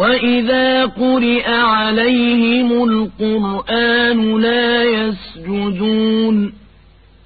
وإذا قرئ عليهم القرآن لا يسجدون